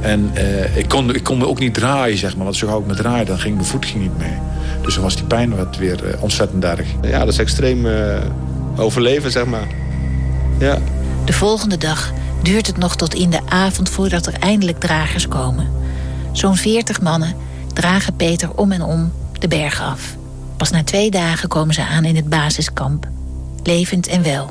En eh, ik, kon, ik kon me ook niet draaien, zeg maar. Want zo gauw ik me draaide, dan ging mijn voet ging niet mee. Dus dan was die pijn wat weer ontzettend erg. Ja, dat is extreem eh, overleven, zeg maar. Ja. De volgende dag duurt het nog tot in de avond voordat er eindelijk dragers komen. Zo'n veertig mannen dragen Peter om en om de berg af. Pas na twee dagen komen ze aan in het basiskamp. Levend en wel.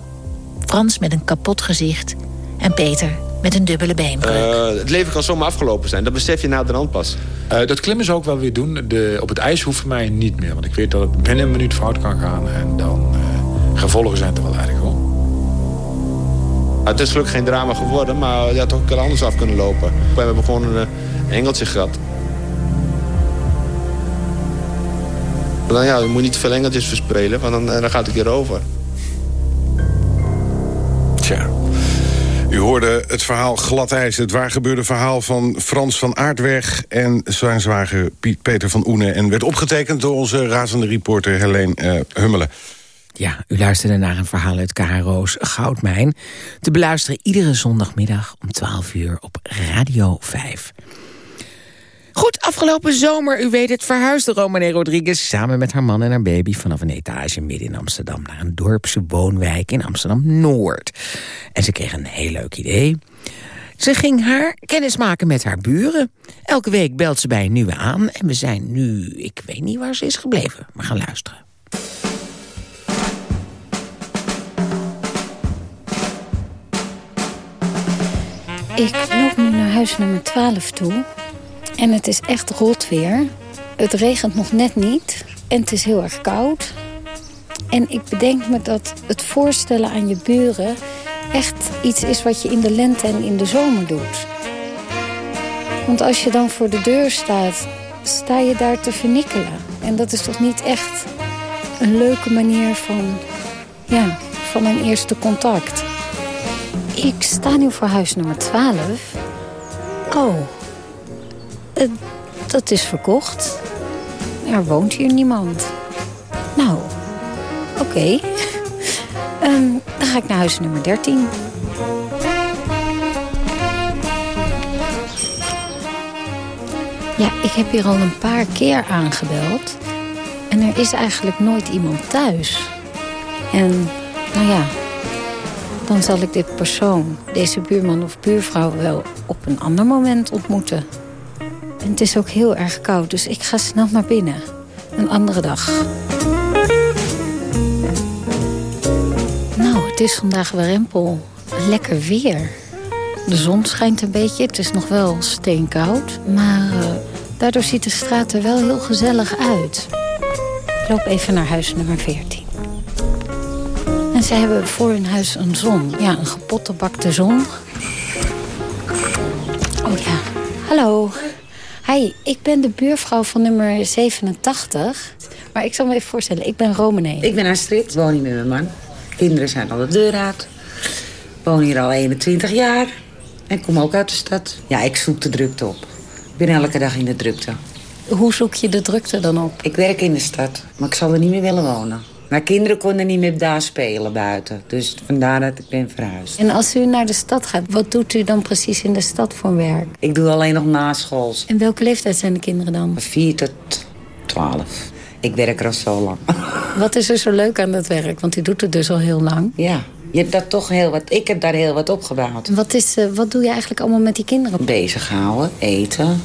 Frans met een kapot gezicht en Peter met een dubbele beenbreuk. Eh, het leven kan zomaar afgelopen zijn. Dat besef je na de hand pas. Eh, dat klimmen zou ik wel weer doen. De, op het ijs hoeft voor mij niet meer. Want ik weet dat het binnen een minuut fout kan gaan. En dan eh, gevolgen zijn er wel erg hoor. Het is gelukkig geen drama geworden, maar het had ook wel anders af kunnen lopen. We hebben gewoon een, engeltje gehad. Dan, ja, je moet niet te veel engeltjes versprelen, want dan, dan gaat het weer over. U hoorde het verhaal glad ijs, het waargebeurde verhaal van Frans van Aardweg... en zijn zwager Piet Peter van Oene... en werd opgetekend door onze razende reporter Helene eh, Hummelen. Ja, u luisterde naar een verhaal uit KRO's Goudmijn. Te beluisteren iedere zondagmiddag om 12 uur op Radio 5. Goed, afgelopen zomer, u weet het, verhuisde Romane Rodriguez... samen met haar man en haar baby vanaf een etage midden in Amsterdam... naar een dorpse woonwijk in Amsterdam-Noord. En ze kreeg een heel leuk idee. Ze ging haar kennis maken met haar buren. Elke week belt ze bij een nieuwe aan. En we zijn nu, ik weet niet waar ze is gebleven. We gaan luisteren. Ik loop nu naar huis nummer 12 toe. En het is echt rot weer. het regent nog net niet en het is heel erg koud. En ik bedenk me dat het voorstellen aan je buren... echt iets is wat je in de lente en in de zomer doet. Want als je dan voor de deur staat, sta je daar te vernikkelen. En dat is toch niet echt een leuke manier van, ja, van een eerste contact. Ik sta nu voor huis nummer 12. Oh, eh, dat is verkocht. Er woont hier niemand. Nou, oké. <laughs> Ehm, dan ga ik naar huis nummer 13. Ja, ik heb hier al een paar keer aangebeld. En er is eigenlijk nooit iemand thuis. En, nou ja, dan zal ik dit persoon, deze buurman of buurvrouw... wel op een ander moment ontmoeten. En het is ook heel erg koud, dus ik ga snel naar binnen. Een andere dag. Nou, het is vandaag warempel. Lekker weer. De zon schijnt een beetje, het is nog wel steenkoud. Maar uh, daardoor ziet de straat er wel heel gezellig uit. Ik loop even naar huis nummer 14. En ze hebben voor hun huis een zon. Ja, een gepottenbakte zon. Oh ja, hallo. Hi, ik ben de buurvrouw van nummer 87. Maar ik zal me even voorstellen, ik ben Romanee. Ik ben Astrid, woon hier met mijn man. Kinderen zijn al de deur uit. Woon hier al 21 jaar. En kom ook uit de stad. Ja, ik zoek de drukte op. Ik ben elke dag in de drukte. Hoe zoek je de drukte dan op? Ik werk in de stad, maar ik zal er niet meer willen wonen. Mijn kinderen konden niet meer daar spelen buiten. Dus vandaar dat ik ben verhuisd. En als u naar de stad gaat, wat doet u dan precies in de stad voor werk? Ik doe alleen nog naschools. En welke leeftijd zijn de kinderen dan? 4 tot 12. Ik werk er al zo lang. <laughs> Wat is er zo leuk aan dat werk? Want u doet het dus al heel lang. Ja, je hebt daar toch heel wat... Ik heb daar heel wat opgebouwd. Wat, is, uh, wat doe je eigenlijk allemaal met die kinderen? Bezighouden, eten,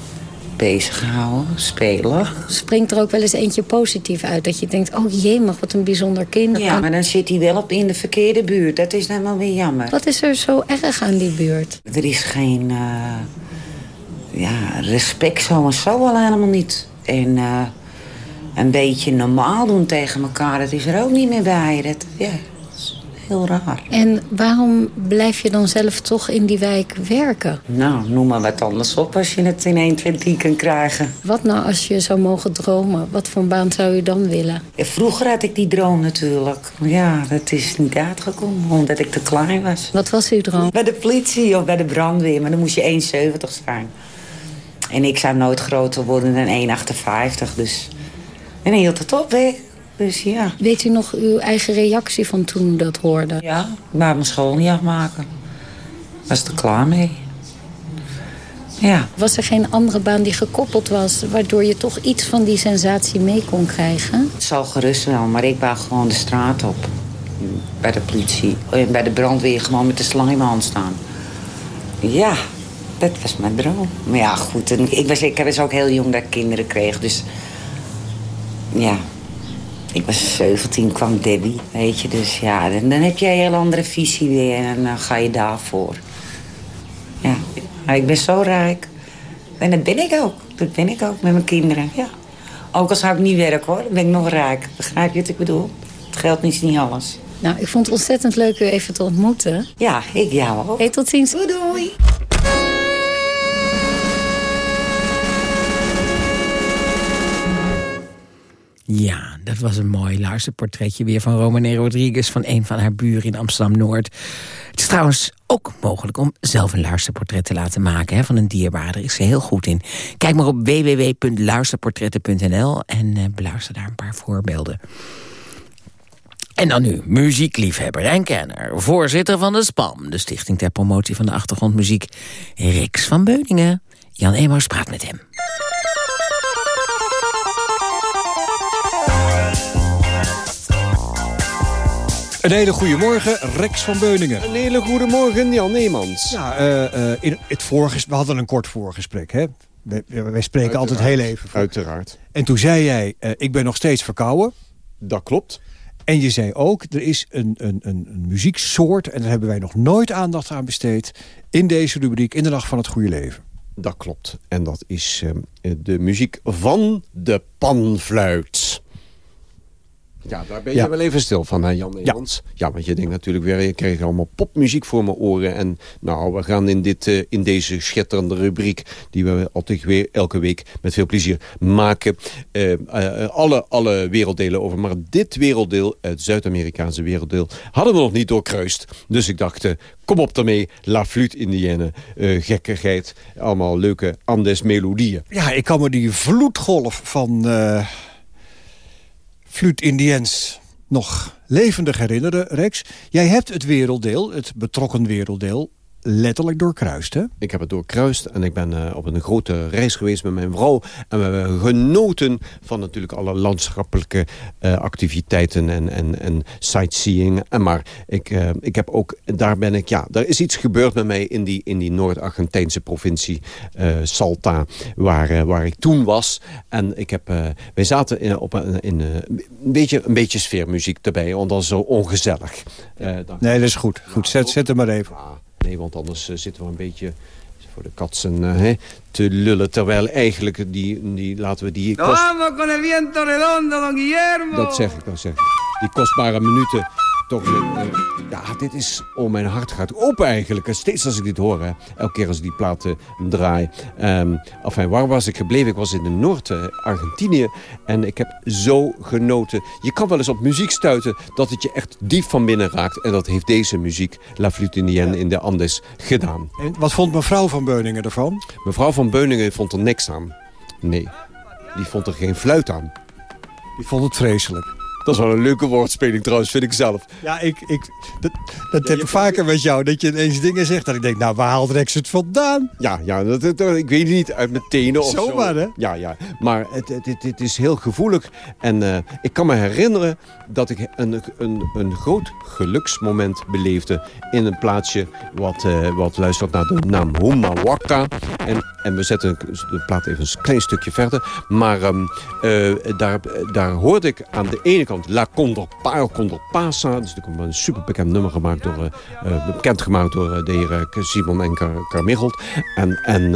bezighouden, spelen. Springt er ook wel eens eentje positief uit? Dat je denkt, oh jee, mag wat een bijzonder kind. Ja, maar dan zit hij wel op in de verkeerde buurt. Dat is wel weer jammer. Wat is er zo erg aan die buurt? Er is geen uh, ja, respect zo en zo al helemaal niet. En uh, een beetje normaal doen tegen elkaar, dat is er ook niet meer bij. Dat, ja, heel raar. En waarom blijf je dan zelf toch in die wijk werken? Nou, noem maar wat anders op als je het in 1, 2, 3 kunt krijgen. Wat nou als je zou mogen dromen? Wat voor een baan zou je dan willen? Vroeger had ik die droom natuurlijk. Maar ja, dat is niet uitgekomen omdat ik te klein was. Wat was uw droom? Bij de politie of bij de brandweer, maar dan moest je 1,70 zijn. En ik zou nooit groter worden dan 1,58, dus... En dan hield het op, hè. Dus ja. Weet u nog uw eigen reactie van toen u dat hoorde? Ja, maar mijn school niet afmaken. Was er klaar mee. Ja. Was er geen andere baan die gekoppeld was... waardoor je toch iets van die sensatie mee kon krijgen? Het zal gerust wel, maar ik wou gewoon de straat op. Bij de politie. En bij de brandweer gewoon met de slang in mijn hand staan. Ja, dat was mijn droom. Maar ja, goed. Ik was, ik was ook heel jong dat ik kinderen kreeg, dus... Ja, ik was 17, kwam Debbie, weet je. Dus ja, dan, dan heb je een heel andere visie weer en dan ga je daarvoor. Ja, maar ik ben zo rijk. En dat ben ik ook. Dat ben ik ook met mijn kinderen, ja. Ook al zou ik niet werken, hoor, dan ben ik nog rijk. Begrijp je wat ik bedoel? Het geld is niet alles. Nou, ik vond het ontzettend leuk u even te ontmoeten. Ja, ik jou ook. Hey, tot ziens. Doei, doei. Ja, dat was een mooi luisterportretje weer van Romane Rodriguez... van een van haar buren in Amsterdam-Noord. Het is trouwens ook mogelijk om zelf een luisterportret te laten maken... Hè, van een dierbare. Daar is ze heel goed in. Kijk maar op www.luisterportretten.nl en uh, beluister daar een paar voorbeelden. En dan nu, muziekliefhebber en kenner. Voorzitter van de SPAM, de Stichting ter Promotie van de Achtergrondmuziek... Rix van Beuningen. Jan Emaus praat met hem. Een hele goede morgen, Rex van Beuningen. Een hele goede morgen, Jan Neemans. Ja, uh, uh, in het voorges we hadden een kort voorgesprek, hè? Wij, wij spreken Uiteraard. altijd heel even. Voor. Uiteraard. En toen zei jij, uh, ik ben nog steeds verkouden. Dat klopt. En je zei ook, er is een, een, een, een muzieksoort... en daar hebben wij nog nooit aandacht aan besteed... in deze rubriek, in de Nacht van het Goede Leven. Dat klopt. En dat is eh, de muziek van de panfluit. Ja, daar ben je Ja. wel even stil van, hè, Jan Nederlands. Ja. want je denkt natuurlijk weer, je krijgt allemaal popmuziek voor mijn oren. En nou, we gaan in, dit, eh, in deze schitterende rubriek... die we altijd weer elke week met veel plezier maken... eh, eh, alle, alle werelddelen over. Maar dit werelddeel, het Zuid-Amerikaanse werelddeel... hadden we nog niet doorkruist. Dus ik dacht, kom op daarmee. La Flute Indienne, gekkigheid. Allemaal leuke Andes melodieën. Ja, ik kan me die vloedgolf van eh Fluit Indiens nog levendig herinneren, Rex. Jij hebt het werelddeel, het betrokken werelddeel, letterlijk doorkruist, hè? Ik heb het doorkruist en ik ben eh, op een grote reis geweest met mijn vrouw. En we hebben genoten van natuurlijk alle landschappelijke eh, activiteiten en, en, en sightseeing. En maar ik, eh, ik heb ook, daar ben ik, ja, er is iets gebeurd met mij in die, in die Noord-Argentijnse provincie Salta, waar, waar ik toen was. En ik heb, wij zaten in, op een, in, een, beetje, een beetje sfeermuziek erbij, want dat is zo ongezellig. Nee, dat is goed. Goed, zet, zet hem maar even. Nee, want anders eh, zitten we een beetje voor de katsen eh, hè, te lullen. Terwijl eigenlijk die, die laten we die... kost- vamos con el viento redondo, don Guillermo. dat zeg ik, dat zeg ik. Die kostbare minuten toch... eh, ja, dit is... Oh, mijn hart gaat open eigenlijk. En Steeds als ik dit hoor, hè. Elke keer als ik die platen draai. Enfin, waar was ik gebleven? Ik was in de Noord-Argentinië. En ik heb zo genoten. Je kan wel eens op muziek stuiten dat het je echt diep van binnen raakt. En dat heeft deze muziek, La Flute Indienne, in de Andes gedaan. En wat vond mevrouw van Beuningen ervan? Mevrouw van Beuningen vond er niks aan. Nee, die vond er geen fluit aan. Die vond het vreselijk. Dat is wel een leuke woordspeling trouwens, vind ik zelf. Ja, ik, ik, dat, dat heb ik vaker met jou. Dat je ineens dingen zegt dat ik denk, nou, waar haalt Rex het vandaan? Ja, ja dat, dat- dat- ik weet het niet, uit mijn tenen of zo. Zomaar, hè? Ja, ja. Maar het, het, het, het is heel gevoelig. En eh, ik kan me herinneren dat ik een, een, een groot geluksmoment beleefde... in een plaatsje wat, eh, wat luistert naar de naam Humawaka. En, en we zetten de plaat even een klein stukje verder. Maar ehm, eh, daar, daar hoorde ik aan de ene kant La Condorpa, Condorpasa. Dat is natuurlijk een super bekend nummer gemaakt door, eh, eh, bekendgemaakt door eh, de heren Simon en Car Carmichelt. En, en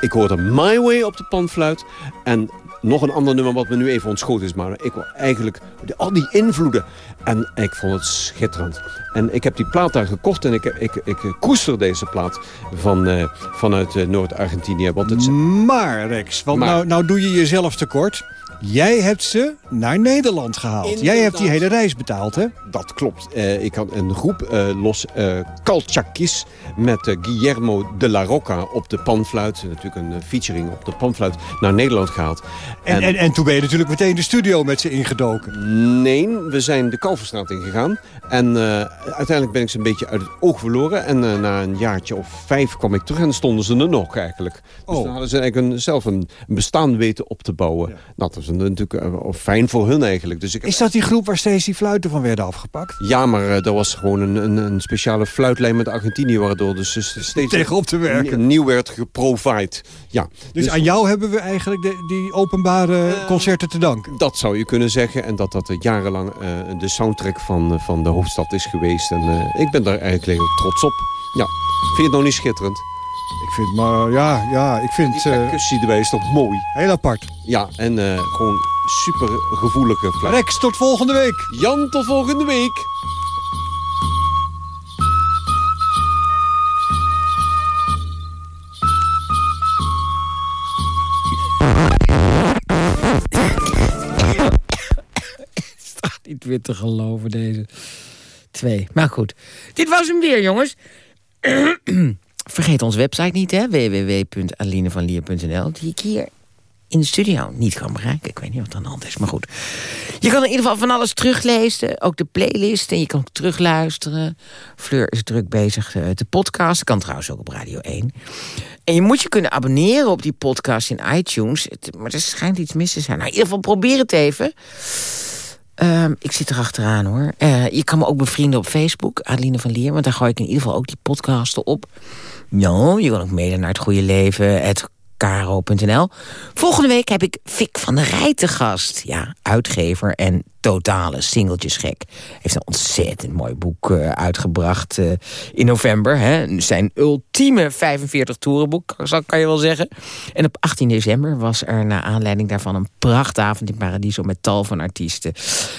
ik hoorde My Way op de panfluit. En nog een ander nummer wat me nu even ontschoten is. Maar ik wil eigenlijk de- al die invloeden. En ik vond het schitterend. En ik heb die plaat daar gekocht. En ik, ik, ik koester deze plaat van, vanuit Noord-Argentinië. Want het is- Maar, Rex, want Maar- Nou, nou doe je jezelf tekort. Jij hebt ze naar Nederland gehaald. Jij hebt die hele reis betaald, hè? Dat klopt. Eh, ik had een groep eh, Los eh Calchaquis met Guillermo de la Roca op de panfluit. Natuurlijk een featuring op de panfluit naar Nederland gehaald. En, en, en toen ben je natuurlijk meteen de studio met ze ingedoken. Nee, we zijn de Kalverstraat ingegaan. En uiteindelijk ben ik ze een beetje uit het oog verloren. En na een jaartje of vijf kwam ik terug en stonden ze er nog eigenlijk. Dus Oh. dan hadden ze eigenlijk een, zelf een, bestaan weten op te bouwen. Nou, dat is een- natuurlijk eh, fijn voor hun eigenlijk. Dus ik heb Is dat die groep waar steeds die fluiten van werden afgepakt? Ja, maar eh, er was gewoon een, een, een speciale fluitlijn met Argentinië... waardoor dus dus steeds Tegenop te werken. nieuw werd geprovide. Ja, Dus, aan jou hebben we eigenlijk de, die openbare concerten te danken. dat zou je kunnen zeggen. En dat dat eh, jarenlang eh, de soundtrack van, eh, van de hoofdstad is geweest. En eh, ik ben daar eigenlijk trots op. Ja, vind je het nog niet schitterend? Ik vind, maar ja, ja, ik vind... Die eh, percussie erbij is toch mooi? heel apart. Ja, en eh, gewoon super gevoelige fluit. Rex, tot volgende week. Jan, tot volgende week. Niet weer te geloven, deze twee. Maar goed, dit was hem weer, jongens. Vergeet onze website niet, hè. www.alinevanlier.nl Die ik hier in de studio niet kan bereiken. Ik weet niet wat aan de hand is, maar goed. Je kan in ieder geval van alles teruglezen. Ook de playlist. En je kan ook terugluisteren. Fleur is druk bezig eh, te podcasten. Kan trouwens ook op Radio 1. En je moet je kunnen abonneren op die podcast in iTunes. Maar er schijnt iets mis te zijn. Nou, in ieder geval probeer het even. Ehm, ik zit er achteraan hoor. Eh, je kan me ook bevrienden op Facebook, Adeline van Lier. Want daar gooi ik in ieder geval ook die podcasten op. Ja, je kan ook mailen naar het goede leven, karo.nl. Volgende week heb ik Fik van der Rij gast. Ja, uitgever en totale singeltjesgek. Heeft een ontzettend mooi boek eh, uitgebracht eh, in november. Hè. Zijn ultieme 45 toerenboek, kan je wel zeggen. En op 18 december was er naar aanleiding daarvan een prachtavond in Paradiso met tal van artiesten.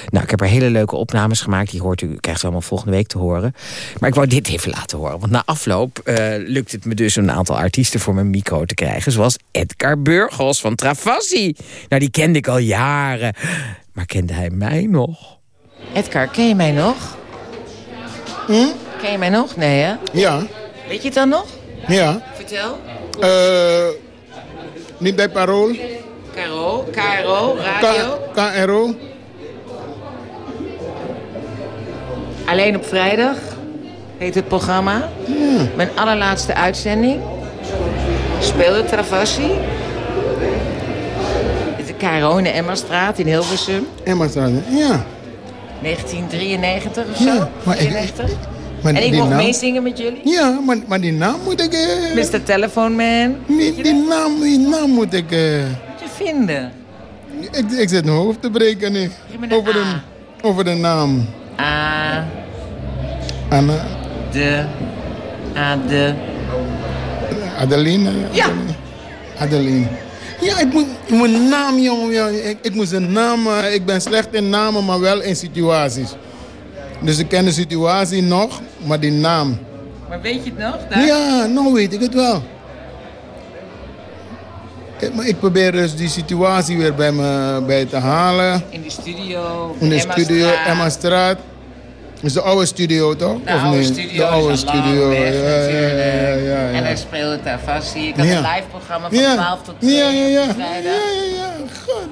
Nou, ik heb er hele leuke opnames gemaakt. Die hoort u, krijgt u allemaal volgende week te horen. Maar ik wou dit even laten horen. Want na afloop eh, lukt het me dus een aantal artiesten voor mijn micro te krijgen. Zoals Edgar Burgos van Travassi. Nou, die kende ik al jaren. Maar kende hij mij nog? Edgar, ken je mij nog? Ken je mij nog? Nee, hè? Ja, Weet je het dan nog? ja. Vertel. Eh, niet bij Parool. Caro, KRO, radio. K- KRO. Alleen op vrijdag heet het programma. Mijn allerlaatste uitzending. Speelde Travassi. De KRO in de Emmastraat in Hilversum. Emmastraat, ja. 1993 of zo? Ja, maar ik- 93. maar en ik mocht naam- meezingen met jullie? Ja, maar, maar die naam moet ik... Mr. Telephone Man. die, die, naam, die naam moet ik... eh, Moet je vinden. ik, ik zit mijn hoofd te breken nu. Over de, over de naam. A, Anna, de, A, de. Adeline. Ja. Adeline. Ja, ik moet moet een naam, jongen. Ik, ik moest een naam... ik ben slecht in namen, maar wel in situaties. Dus ik ken de situatie nog, maar die naam... Maar weet je het nog? Daar? Ja, nou weet ik het wel. Ik, maar ik probeer dus die situatie weer bij me bij te halen. In de studio. In de Emma studio Straat. Emma Straat. Is de oude studio, toch? De oude studio De oude studio. weg, ja, ja, ja. En hij speelde Travassi. Ik had een live programma van Ja. 12 tot 2 Ja, ja, ja. vrijdag. Ja, ja, ja. God,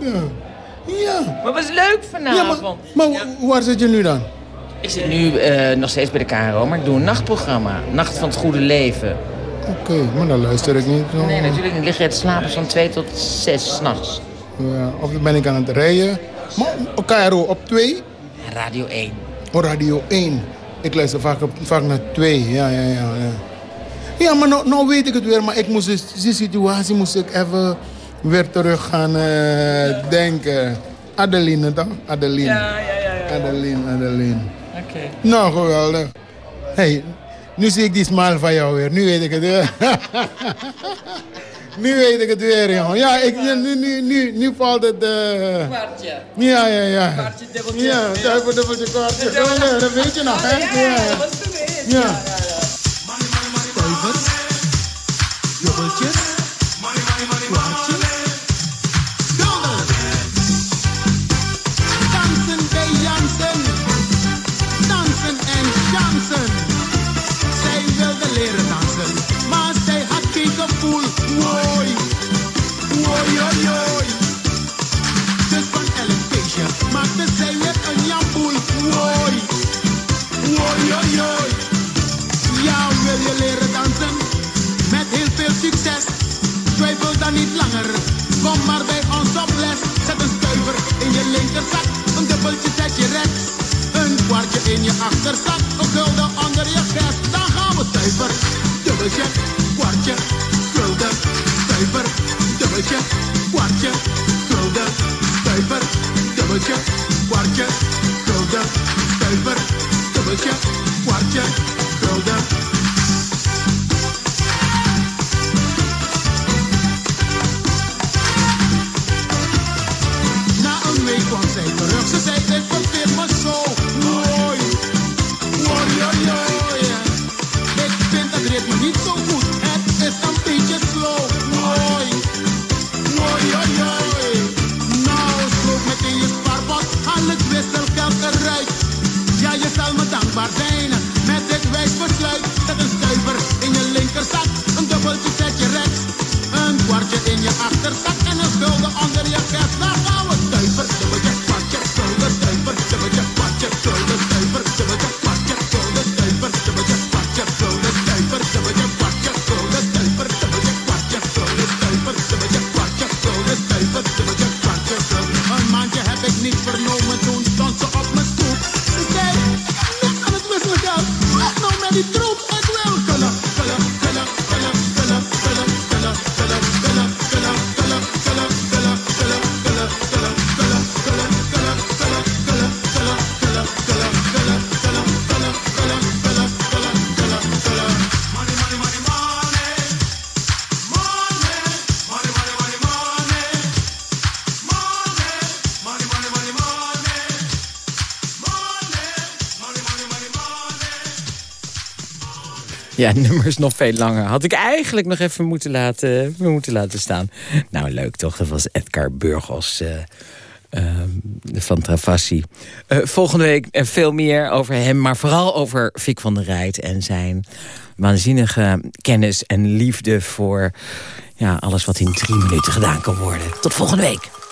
ja. Maar het was leuk vanavond. Maar w- waar zit je nu dan? Ik zit nu eh, nog steeds bij de KRO, maar ik doe een nachtprogramma. Nacht van het Goede Leven. Oké, maar dan luister ik niet. Zo. Nee, natuurlijk. Lig je te slapen van 2 tot 6 s'nachts. Ja, of dan ben ik aan het rijden. Maar KRO op 2? Radio 1. Oh, Radio 1. Ik luister vaak, op, vaak naar 2. Ja, ja, ja. Ja, ja maar nou, nou weet ik het weer. Maar ik moest dus, die situatie moest ik even weer terug gaan eh, denken. Adeline dan? Adeline. Ja, ja, ja. ja. Adeline, Adeline. Oké. Nou, geweldig. hey, nu zie ik die smile van jou weer. Nu weet ik het weer. <laughs> nu weet ik het weer, jongen. Ja, ik, nu, nu, nu, nu valt het... eh, Kwartje. ja, ja, ja. Kwartje, dubbeltje. Ja, dubbel, dubbeltje, kwartje. Ja, dat weet je nog, hè? Ja. Ja. Stuivers, dubbeltjes, kwartjes, je achterzak. Een gulden onder je vest. Dan gaan we stuiver. Dubbeltje, kwartje, gulden. Stuiver, dubbeltje, kwartje, gulden. Stuiver, dubbeltje, Ja, <laughs> nummers nog veel langer. Had ik eigenlijk nog even moeten laten, moeten laten staan. Nou, leuk toch? Dat was Edgar Burgos uh, uh, van Travassi. Uh, volgende week veel meer over hem, maar vooral over Fik van der Rijt... en zijn waanzinnige kennis en liefde voor ja, alles wat in drie minuten gedaan kan worden. Tot volgende week.